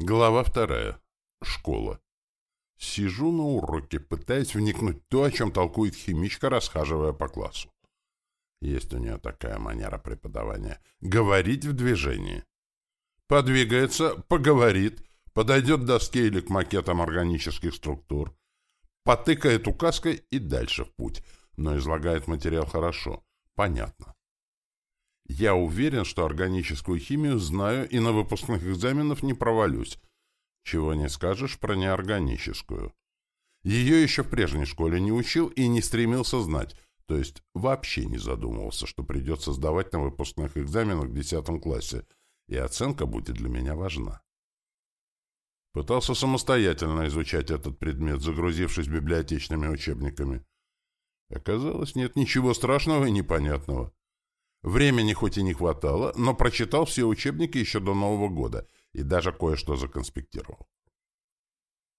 Глава вторая. Школа. Сижу на уроке, пытаясь вникнуть то, о чем толкует химичка, расхаживая по классу. Есть у нее такая манера преподавания. Говорить в движении. Подвигается, поговорит, подойдет к доске или к макетам органических структур, потыкает указкой и дальше в путь, но излагает материал хорошо, понятно. Я уверен, что органическую химию знаю и на выпускных экзаменах не провалюсь. Чего не скажешь про неорганическую. Ее еще в прежней школе не учил и не стремился знать, то есть вообще не задумывался, что придется сдавать на выпускных экзаменах в 10 классе, и оценка будет для меня важна. Пытался самостоятельно изучать этот предмет, загрузившись библиотечными учебниками. Оказалось, нет ничего страшного и непонятного. Времени хоть и не хватало, но прочитал все учебники еще до Нового года и даже кое-что законспектировал.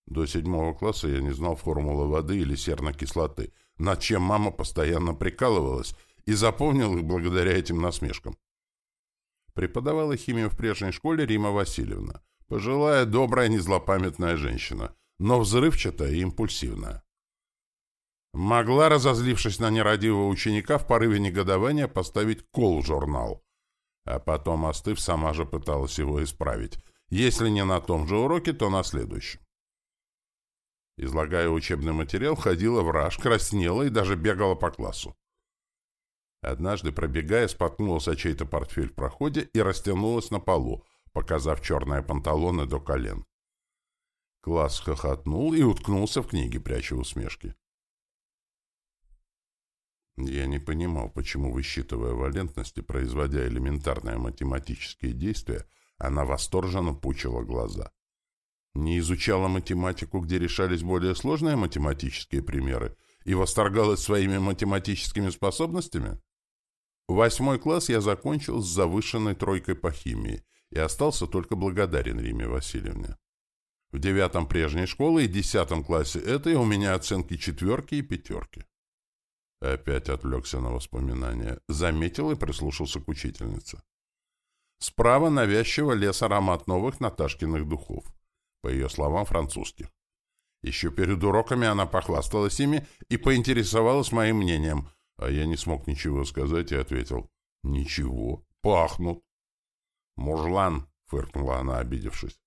До седьмого класса я не знал формулы воды или серной кислоты, над чем мама постоянно прикалывалась, и запомнил их благодаря этим насмешкам. Преподавала химию в прежней школе Рима Васильевна, пожилая, добрая, незлопамятная женщина, но взрывчатая и импульсивная. Могла, разозлившись на нерадивого ученика, в порыве негодования поставить кол в журнал. А потом, остыв, сама же пыталась его исправить. Если не на том же уроке, то на следующем. Излагая учебный материал, ходила в раж, краснела и даже бегала по классу. Однажды, пробегая, споткнулась о чей-то портфель в проходе и растянулась на полу, показав черные панталоны до колен. Класс хохотнул и уткнулся в книги, пряча усмешки. Я не понимал, почему, высчитывая валентность и производя элементарные математические действия, она восторженно пучила глаза. Не изучала математику, где решались более сложные математические примеры, и восторгалась своими математическими способностями? Восьмой класс я закончил с завышенной тройкой по химии и остался только благодарен Риме Васильевне. В девятом прежней школы и десятом классе этой у меня оценки четверки и пятерки. Опять отвлекся на воспоминания. Заметил и прислушался к учительнице. Справа навязчиво лес аромат новых Наташкиных духов. По ее словам, французских. Еще перед уроками она похвасталась ими и поинтересовалась моим мнением, а я не смог ничего сказать и ответил. «Ничего, пахнут». «Мужлан», — фыркнула она, обидевшись.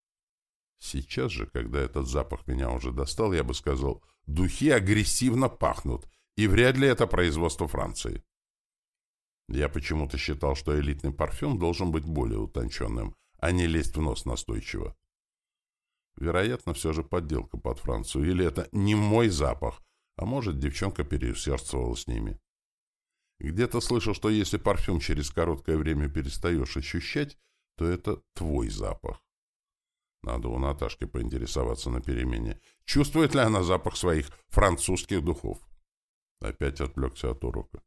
Сейчас же, когда этот запах меня уже достал, я бы сказал, «Духи агрессивно пахнут, и вряд ли это производство Франции. Я почему-то считал, что элитный парфюм должен быть более утонченным, а не лезть в нос настойчиво. Вероятно, все же подделка под Францию, или это не мой запах, а может, девчонка переусердствовала с ними. Где-то слышал, что если парфюм через короткое время перестаешь ощущать, то это твой запах. Надо у Наташки поинтересоваться на перемене, чувствует ли она запах своих французских духов. Опять отвлекся от урока.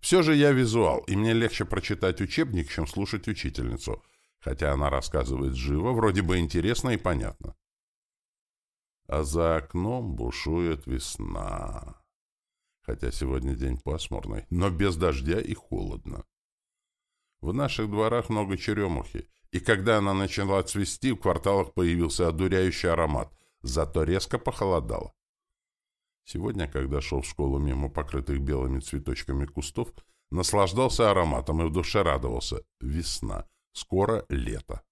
Все же я визуал, и мне легче прочитать учебник, чем слушать учительницу, хотя она рассказывает живо, вроде бы интересно и понятно. А за окном бушует весна. Хотя сегодня день пасмурный, но без дождя и холодно. В наших дворах много черемухи, и когда она начала цвести, в кварталах появился одуряющий аромат, зато резко похолодало. Сегодня, когда шел в школу мимо покрытых белыми цветочками кустов, наслаждался ароматом и в душе радовался. Весна. Скоро лето.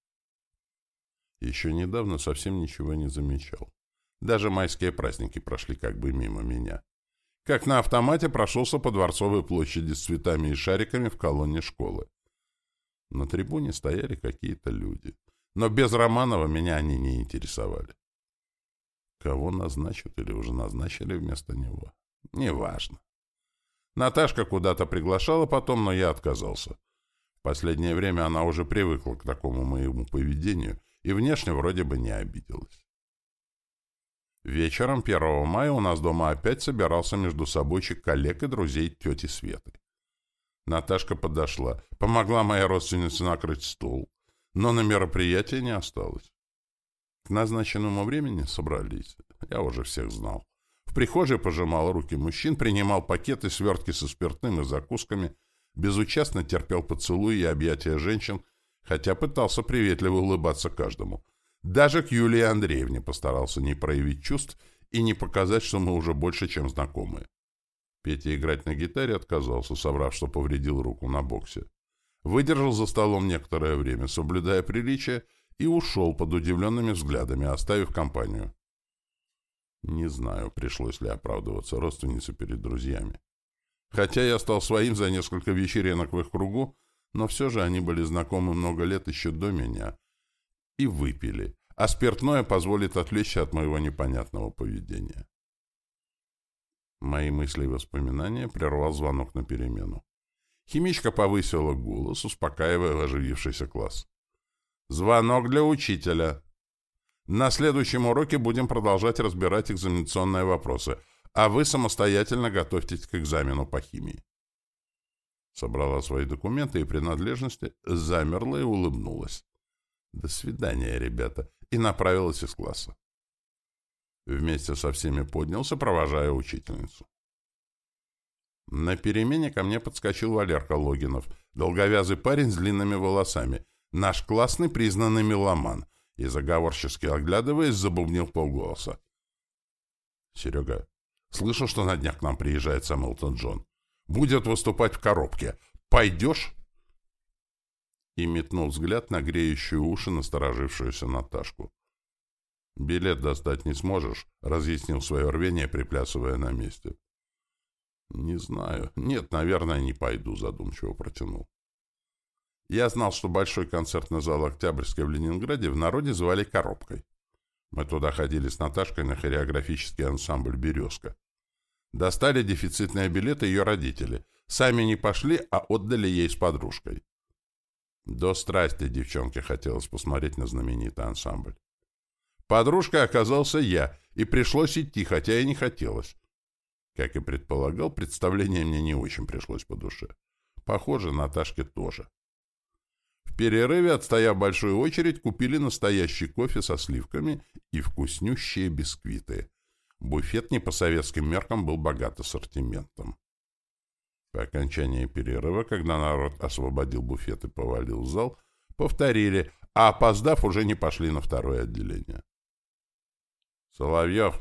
Еще недавно совсем ничего не замечал. Даже майские праздники прошли как бы мимо меня. Как на автомате прошелся по Дворцовой площади с цветами и шариками в колонне школы. На трибуне стояли какие-то люди. Но без Романова меня они не интересовали. Кого назначат или уже назначили вместо него? Неважно. Наташка куда-то приглашала потом, но я отказался. В последнее время она уже привыкла к такому моему поведению и внешне вроде бы не обиделась. Вечером 1 мая у нас дома опять собирался между собойчик коллег и друзей тети Светы. Наташка подошла, помогла моей родственнице накрыть стол, но на мероприятие не осталось. К назначенному времени собрались. Я уже всех знал. В прихожей пожимал руки мужчин, принимал пакеты, свертки со спиртным и закусками, безучастно терпел поцелуи и объятия женщин, хотя пытался приветливо улыбаться каждому. Даже к Юлии Андреевне постарался не проявить чувств и не показать, что мы уже больше, чем знакомые. Петя играть на гитаре отказался, соврав, что повредил руку на боксе. Выдержал за столом некоторое время, соблюдая приличие, и ушел под удивленными взглядами, оставив компанию. Не знаю, пришлось ли оправдываться родственнице перед друзьями. Хотя я стал своим за несколько вечеринок в их кругу, но все же они были знакомы много лет еще до меня. И выпили. А спиртное позволит отвлечься от моего непонятного поведения. Мои мысли и воспоминания прервал звонок на перемену. Химичка повысила голос, успокаивая оживившийся класс. «Звонок для учителя. На следующем уроке будем продолжать разбирать экзаменационные вопросы, а вы самостоятельно готовьтесь к экзамену по химии». Собрала свои документы и принадлежности, замерла и улыбнулась. «До свидания, ребята!» и направилась из класса. Вместе со всеми поднялся, провожая учительницу. На перемене ко мне подскочил Валерка Логинов, долговязый парень с длинными волосами, наш классный признанный меломан, и, заговорчески оглядываясь, забубнил полголоса. «Серега, слышал, что на днях к нам приезжает сам Джон. Будет выступать в коробке. Пойдешь?» И метнул взгляд на греющую уши насторожившуюся Наташку. «Билет достать не сможешь», — разъяснил свое рвение, приплясывая на месте. «Не знаю. Нет, наверное, не пойду», — задумчиво протянул. Я знал, что большой концертный зал Октябрьской в Ленинграде в народе звали «Коробкой». Мы туда ходили с Наташкой на хореографический ансамбль «Березка». Достали дефицитные билеты ее родители. Сами не пошли, а отдали ей с подружкой. До страсти девчонке хотелось посмотреть на знаменитый ансамбль. Подружкой оказался я, и пришлось идти, хотя и не хотелось. Как и предполагал, представление мне не очень пришлось по душе. Похоже, Наташке тоже. Перерыве, отстояв большую очередь, купили настоящий кофе со сливками и вкуснющие бисквиты. Буфет не по советским меркам был богат ассортиментом. По окончании перерыва, когда народ освободил буфет и повалил в зал, повторили, а опоздав, уже не пошли на второе отделение. «Соловьев,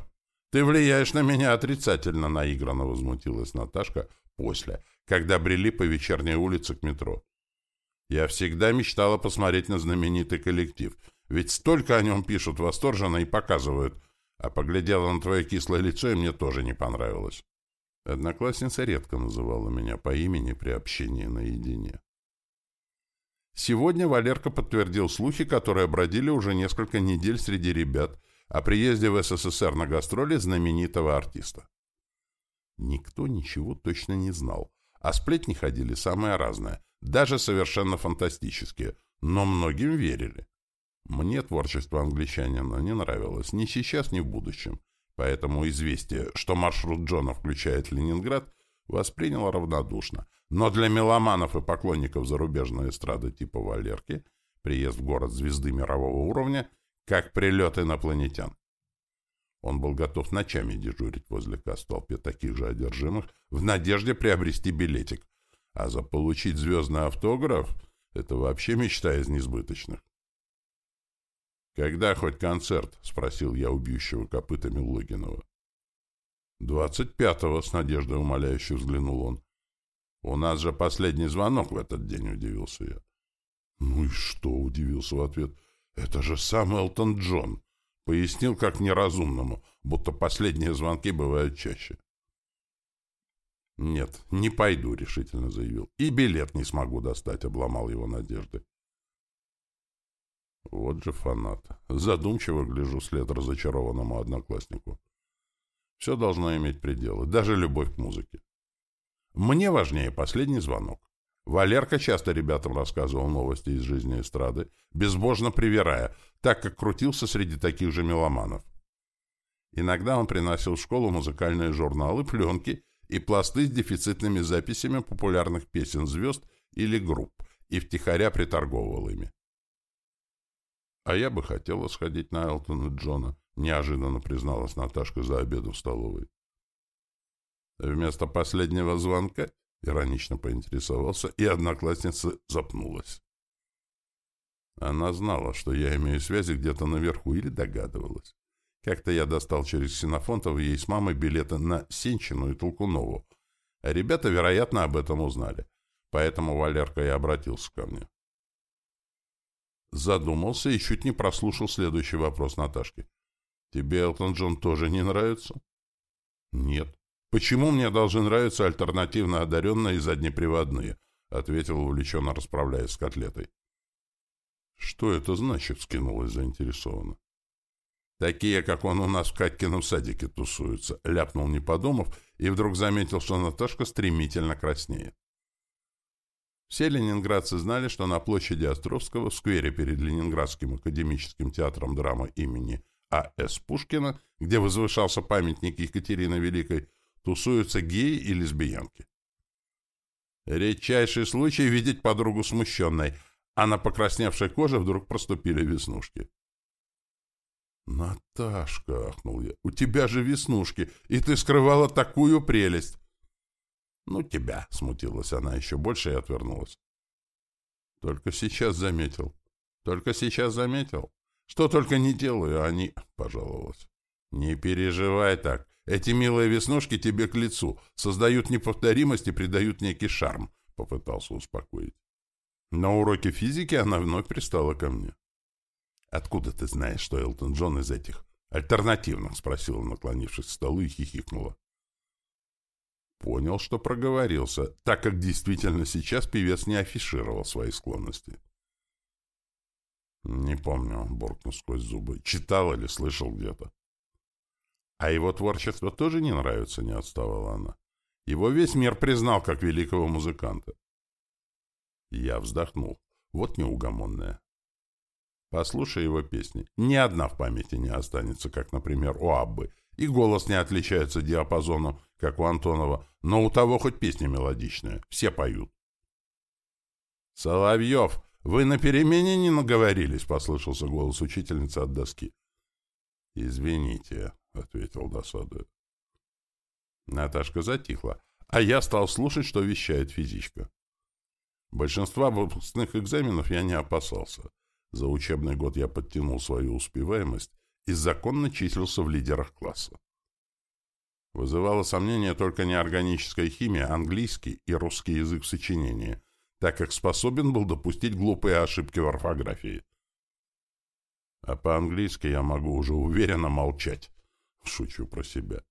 ты влияешь на меня отрицательно», — наигранно возмутилась Наташка после, когда брели по вечерней улице к метро. «Я всегда мечтала посмотреть на знаменитый коллектив, ведь столько о нем пишут восторженно и показывают, а поглядела на твое кислое лицо, и мне тоже не понравилось». Одноклассница редко называла меня по имени при общении наедине. Сегодня Валерка подтвердил слухи, которые бродили уже несколько недель среди ребят, о приезде в СССР на гастроли знаменитого артиста. Никто ничего точно не знал, а сплетни ходили самые разные, даже совершенно фантастические, но многим верили. Мне творчество англичанина не нравилось ни сейчас, ни в будущем, поэтому известие, что маршрут Джона включает Ленинград, воспринял равнодушно. Но для меломанов и поклонников зарубежной эстрады типа Валерки приезд в город звезды мирового уровня как прилет инопланетян. Он был готов ночами дежурить возле касс толпе таких же одержимых в надежде приобрести билетик, а заполучить звездный автограф — это вообще мечта из несбыточных. «Когда хоть концерт?» — спросил я убьющего копытами Логинова. «Двадцать пятого», — с надеждой умоляюще взглянул он. «У нас же последний звонок в этот день», — удивился я. «Ну и что?» — удивился в ответ. «Это же сам Элтон Джон!» Пояснил как неразумному, будто последние звонки бывают чаще. «Нет, не пойду», — решительно заявил. «И билет не смогу достать», — обломал его надежды. Вот же фанат. Задумчиво гляжу след разочарованному однокласснику. Все должно иметь пределы, даже любовь к музыке. Мне важнее последний звонок. Валерка часто ребятам рассказывал новости из жизни эстрады, безбожно привирая, так как крутился среди таких же меломанов. Иногда он приносил в школу музыкальные журналы, пленки и пласты с дефицитными записями популярных песен звезд или групп и втихаря приторговывал ими. «А я бы хотела сходить на Элтона Джона», — неожиданно призналась Наташка за обедом в столовой. Вместо последнего звонка Иронично поинтересовался, и одноклассница запнулась. Она знала, что я имею связи где-то наверху, или догадывалась. Как-то я достал через Ксенофонтова ей с мамой билеты на Сенчину и Толкунову. А ребята, вероятно, об этом узнали. Поэтому Валерка и обратился ко мне. Задумался и чуть не прослушал следующий вопрос Наташки. «Тебе Элтон Джон тоже не нравится?» «Нет». «Почему мне должны нравиться альтернативно одаренные и заднеприводные?» — ответил увлеченно, расправляясь с котлетой. «Что это значит?» — скинулась заинтересованно. «Такие, как он у нас в Катькином садике тусуются», — ляпнул, не подумав, и вдруг заметил, что Наташка стремительно краснеет. Все ленинградцы знали, что на площади Островского, в сквере перед Ленинградским академическим театром драмы имени А.С. Пушкина, где возвышался памятник Екатерины Великой, тусуются геи и лесбиянки. Редчайший случай видеть подругу смущенной, а на покрасневшей коже вдруг проступили веснушки. «Наташка!» — ахнул я. «У тебя же веснушки, и ты скрывала такую прелесть!» «Ну, тебя!» — смутилась она еще больше и отвернулась. «Только сейчас заметил. Только сейчас заметил. Что только не делаю, они...» — пожаловалась. «Не переживай так. Эти милые веснушки тебе к лицу, создают неповторимость и придают некий шарм», — попытался успокоить. На уроке физики она вновь пристала ко мне. «Откуда ты знаешь, что Элтон Джон из этих?» «Альтернативно», — спросила, наклонившись к столу и хихикнула. Понял, что проговорился, так как действительно сейчас певец не афишировал свои склонности. «Не помню», — буркнул сквозь зубы. «Читал или слышал где-то?» А его творчество тоже не нравится, не отставала она. Его весь мир признал как великого музыканта. Я вздохнул. Вот неугомонная. Послушай его песни. Ни одна в памяти не останется, как, например, у Аббы. И голос не отличается диапазоном, как у Антонова, но у того хоть песня мелодичная. Все поют. «Соловьев, вы на перемене не наговорились?» — послышался голос учительницы от доски. «Извините», — ответил досадуя. Наташка затихла, а я стал слушать, что вещает физичка. Большинства выпускных экзаменов я не опасался. За учебный год я подтянул свою успеваемость и законно числился в лидерах класса. Вызывало сомнение только неорганическая химия, английский и русский язык в сочинении, так как способен был допустить глупые ошибки в орфографии. А по-английски я могу уже уверенно молчать. Шучу про себя.